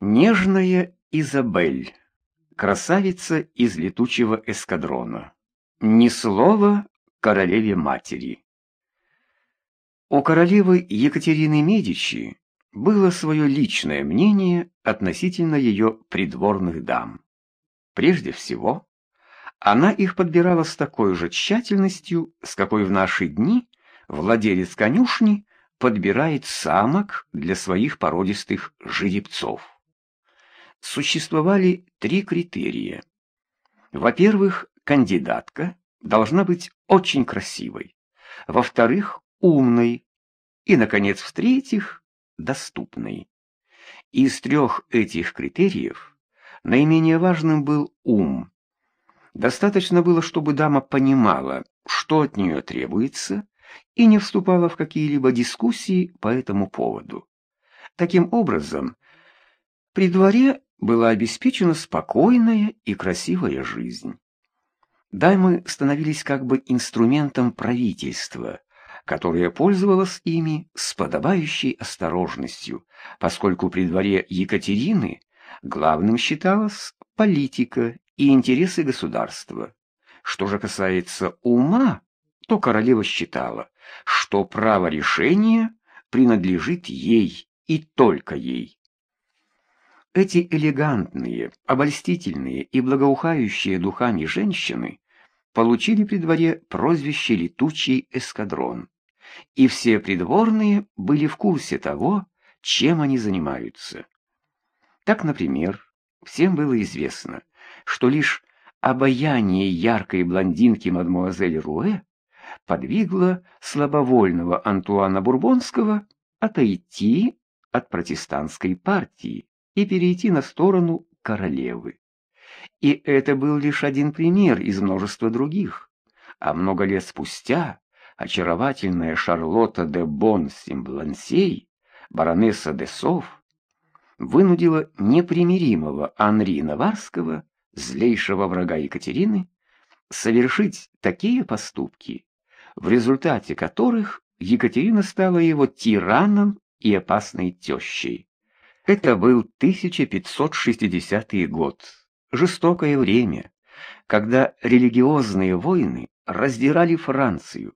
Нежная Изабель, красавица из летучего эскадрона. Ни слова королеве-матери. У королевы Екатерины Медичи было свое личное мнение относительно ее придворных дам. Прежде всего, она их подбирала с такой же тщательностью, с какой в наши дни владелец конюшни подбирает самок для своих породистых жеребцов существовали три критерия. Во-первых, кандидатка должна быть очень красивой. Во-вторых, умной. И, наконец, в-третьих, доступной. Из трех этих критериев наименее важным был ум. Достаточно было, чтобы дама понимала, что от нее требуется, и не вступала в какие-либо дискуссии по этому поводу. Таким образом, при дворе была обеспечена спокойная и красивая жизнь. Даймы становились как бы инструментом правительства, которое пользовалось ими с подобающей осторожностью, поскольку при дворе Екатерины главным считалась политика и интересы государства. Что же касается ума, то королева считала, что право решения принадлежит ей и только ей. Эти элегантные, обольстительные и благоухающие духами женщины получили при дворе прозвище «Летучий эскадрон», и все придворные были в курсе того, чем они занимаются. Так, например, всем было известно, что лишь обаяние яркой блондинки мадмуазель Руэ подвигло слабовольного Антуана Бурбонского отойти от протестантской партии и перейти на сторону королевы. И это был лишь один пример из множества других. А много лет спустя очаровательная Шарлотта де Бон-Симблансей, баронесса де Сов, вынудила непримиримого Анри Наварского, злейшего врага Екатерины, совершить такие поступки, в результате которых Екатерина стала его тираном и опасной тещей. Это был 1560 год, жестокое время, когда религиозные войны раздирали Францию,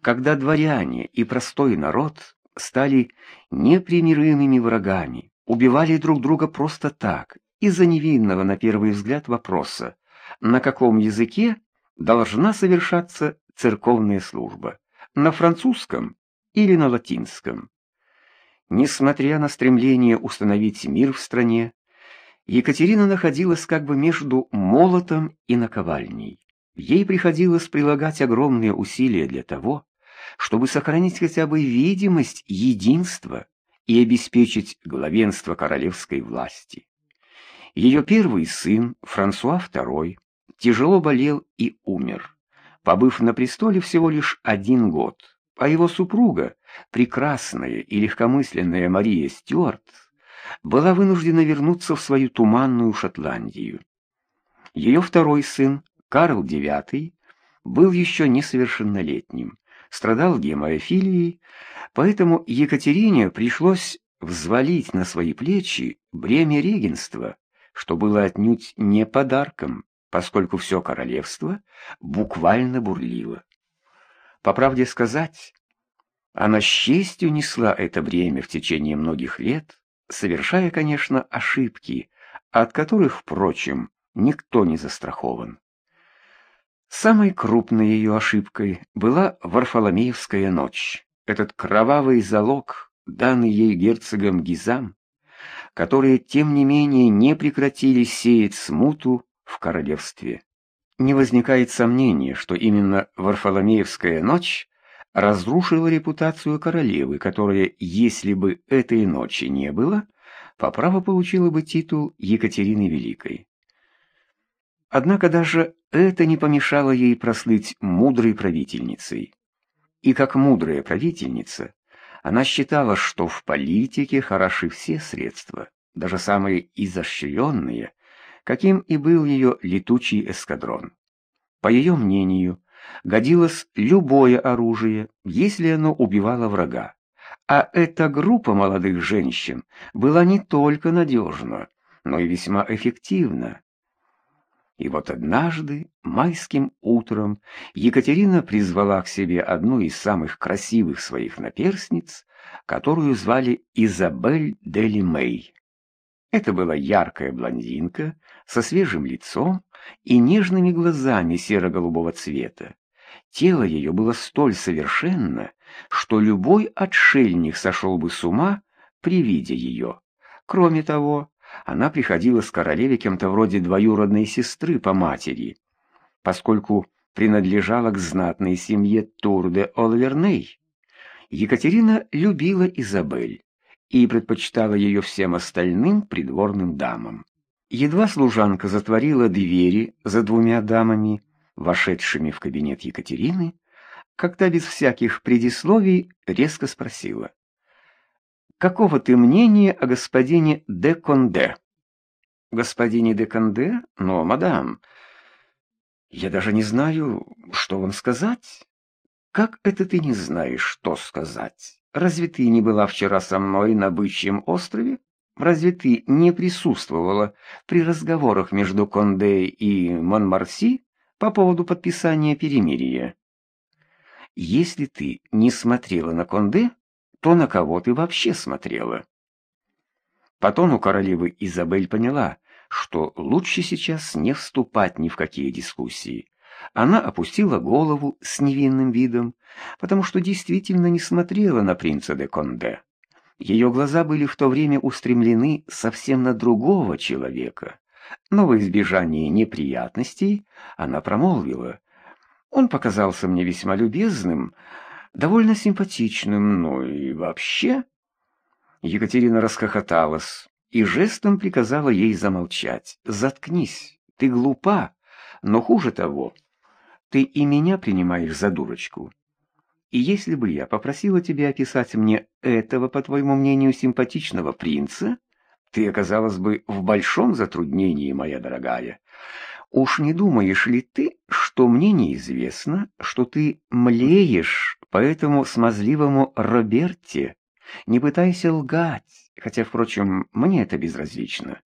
когда дворяне и простой народ стали непримиримыми врагами, убивали друг друга просто так, из-за невинного на первый взгляд вопроса, на каком языке должна совершаться церковная служба, на французском или на латинском. Несмотря на стремление установить мир в стране, Екатерина находилась как бы между молотом и наковальней. Ей приходилось прилагать огромные усилия для того, чтобы сохранить хотя бы видимость единства и обеспечить главенство королевской власти. Ее первый сын, Франсуа II, тяжело болел и умер, побыв на престоле всего лишь один год, а его супруга, прекрасная и легкомысленная Мария Стюарт была вынуждена вернуться в свою туманную Шотландию. Ее второй сын, Карл IX, был еще несовершеннолетним, страдал гемофилией, поэтому Екатерине пришлось взвалить на свои плечи бремя регенства, что было отнюдь не подарком, поскольку все королевство буквально бурлило. По правде сказать, она с честью несла это бремя в течение многих лет, совершая, конечно, ошибки, от которых, впрочем, никто не застрахован. Самой крупной ее ошибкой была Варфоломеевская ночь, этот кровавый залог, данный ей герцогом Гизам, которые, тем не менее, не прекратили сеять смуту в королевстве. Не возникает сомнения, что именно Варфоломеевская ночь разрушила репутацию королевы, которая, если бы этой ночи не было, по праву получила бы титул Екатерины Великой. Однако даже это не помешало ей прослыть мудрой правительницей. И как мудрая правительница, она считала, что в политике хороши все средства, даже самые изощренные, каким и был ее летучий эскадрон. По ее мнению, годилось любое оружие, если оно убивало врага, А эта группа молодых женщин была не только надежна, но и весьма эффективна. И вот однажды, майским утром, Екатерина призвала к себе одну из самых красивых своих наперсниц, которую звали Изабель Дели Мэй. Это была яркая блондинка со свежим лицом и нежными глазами серо-голубого цвета. Тело ее было столь совершенно, что любой отшельник сошел бы с ума при виде ее. Кроме того, она приходила с королеве кем-то вроде двоюродной сестры по матери, поскольку принадлежала к знатной семье Турде Олверней. Екатерина любила Изабель и предпочитала ее всем остальным придворным дамам. Едва служанка затворила двери за двумя дамами, вошедшими в кабинет Екатерины, когда без всяких предисловий резко спросила. «Какого ты мнения о господине де Конде?» «Господине де Конде? Но, мадам, я даже не знаю, что вам сказать». «Как это ты не знаешь, что сказать? Разве ты не была вчера со мной на Бычьем острове? Разве ты не присутствовала при разговорах между Конде и Монмарси по поводу подписания перемирия?» Если ты не смотрела на Конде, то на кого ты вообще смотрела? По тону королевы Изабель поняла, что лучше сейчас не вступать ни в какие дискуссии. Она опустила голову с невинным видом, потому что действительно не смотрела на принца де Конде. Ее глаза были в то время устремлены совсем на другого человека. Но в избежание неприятностей она промолвила, он показался мне весьма любезным, довольно симпатичным, ну и вообще... Екатерина расхохоталась и жестом приказала ей замолчать. «Заткнись, ты глупа, но хуже того, ты и меня принимаешь за дурочку. И если бы я попросила тебя описать мне этого, по твоему мнению, симпатичного принца, ты оказалась бы в большом затруднении, моя дорогая. Уж не думаешь ли ты, что мне неизвестно, что ты млеешь по этому смазливому Роберте? Не пытайся лгать, хотя, впрочем, мне это безразлично.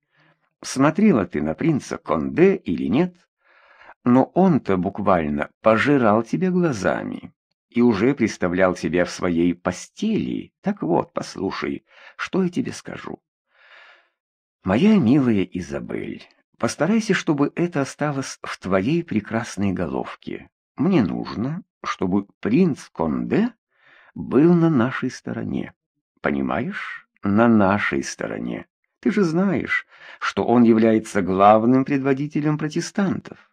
Смотрела ты на принца Конде или нет? Но он-то буквально пожирал тебя глазами и уже представлял тебя в своей постели. Так вот, послушай, что я тебе скажу. Моя милая Изабель... Постарайся, чтобы это осталось в твоей прекрасной головке. Мне нужно, чтобы принц Конде был на нашей стороне. Понимаешь? На нашей стороне. Ты же знаешь, что он является главным предводителем протестантов.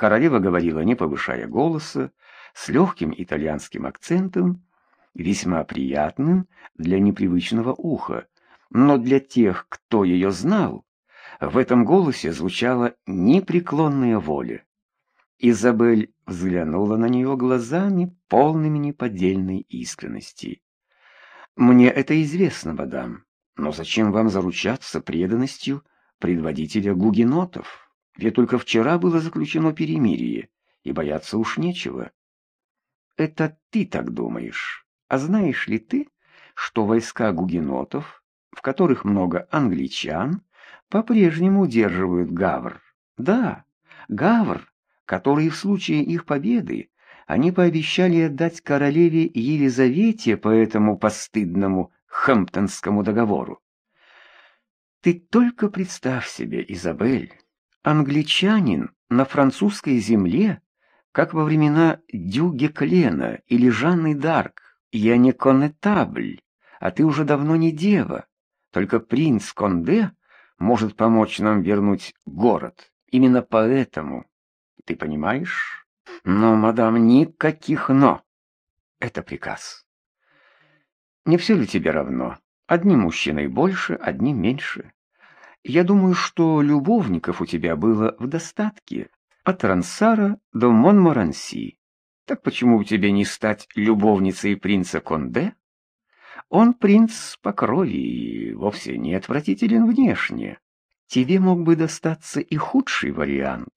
Королева говорила, не повышая голоса, с легким итальянским акцентом, весьма приятным для непривычного уха, но для тех, кто ее знал, в этом голосе звучала непреклонная воля. Изабель взглянула на нее глазами, полными неподдельной искренности. «Мне это известно, мадам, но зачем вам заручаться преданностью предводителя гугенотов? Ведь только вчера было заключено перемирие, и бояться уж нечего». «Это ты так думаешь. А знаешь ли ты, что войска гугенотов, в которых много англичан, по-прежнему удерживают Гавр. Да, Гавр, который в случае их победы они пообещали отдать королеве Елизавете по этому постыдному Хэмптонскому договору. Ты только представь себе, Изабель, англичанин на французской земле, как во времена Дюге Клена или Жанны Д'Арк. Я не конетабль, а ты уже давно не дева. Только принц Конде может помочь нам вернуть город. Именно поэтому, ты понимаешь? Но, мадам, никаких «но». Это приказ. Не все ли тебе равно? Одним мужчиной больше, одним меньше. Я думаю, что любовников у тебя было в достатке, от Рансара до Монморанси. Так почему бы тебе не стать любовницей принца Конде? Он принц по крови и вовсе не отвратителен внешне. Тебе мог бы достаться и худший вариант.